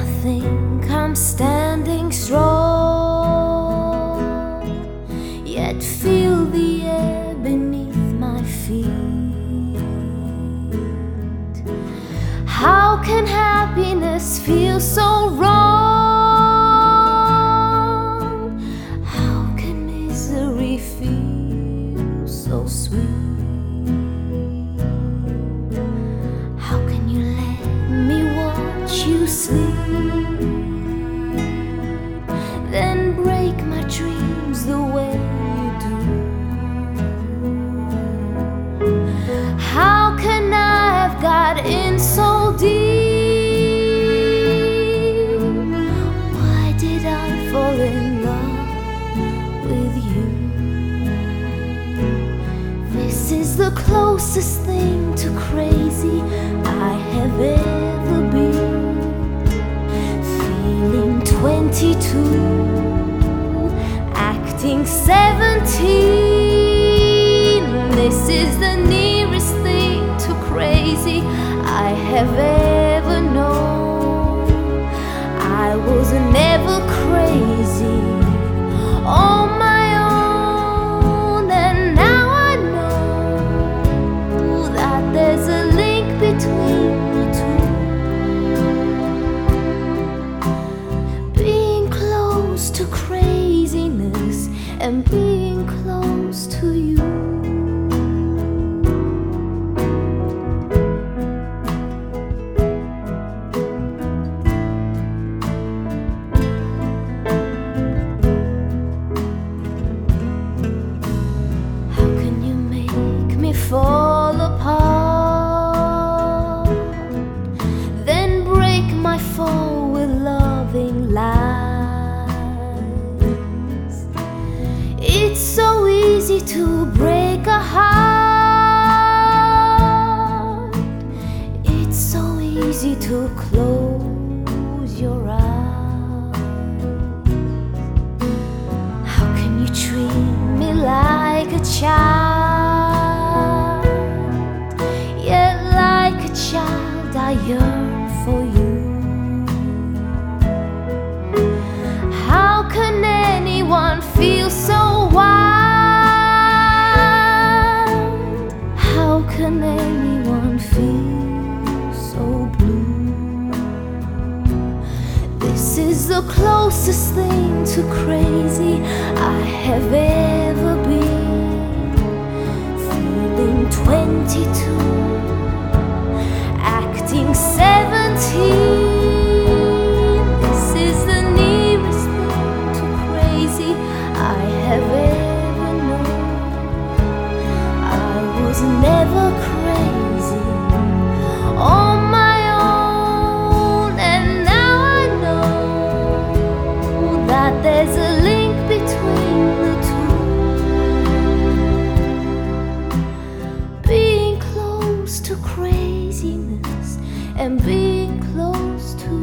Think I'm standing strong, yet feel the air beneath my feet? How can happiness feel so wrong? In love with you? This is the closest thing to crazy I have ever been. Feeling 22, acting 17. This is the close to you. How can you make me fall to break a heart. It's so easy to close your eyes. How can you treat me like a child? Anyone feel so blue? This is the closest thing to crazy I have ever been. Feeling 22, acting 17. be close to